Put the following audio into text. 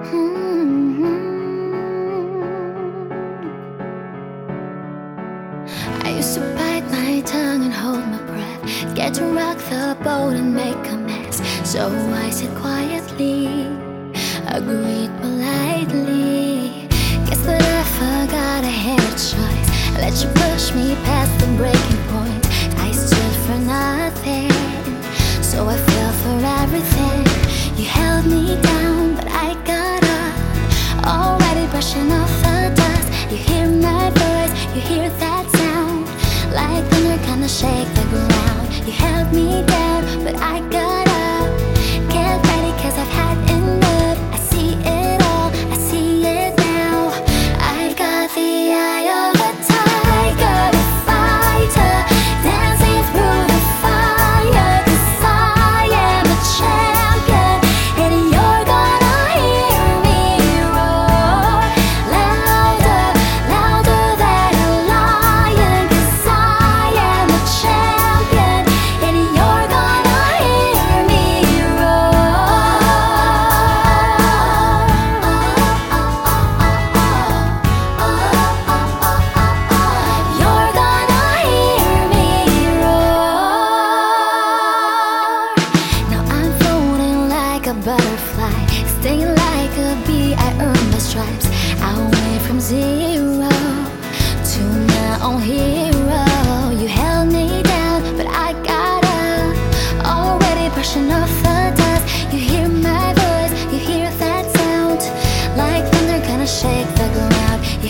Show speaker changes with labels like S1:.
S1: Mm-hmm. I used to bite my tongue and hold my breath. Get to rock the boat and make a mess. So I said quietly, agreed politely. Gonna shake the ground. You held me down, but I got zero to my own hero. You held me down, but I got up. Already brushing off the dust. You hear my voice, you hear that sound. Like thunder, gonna shake the ground. You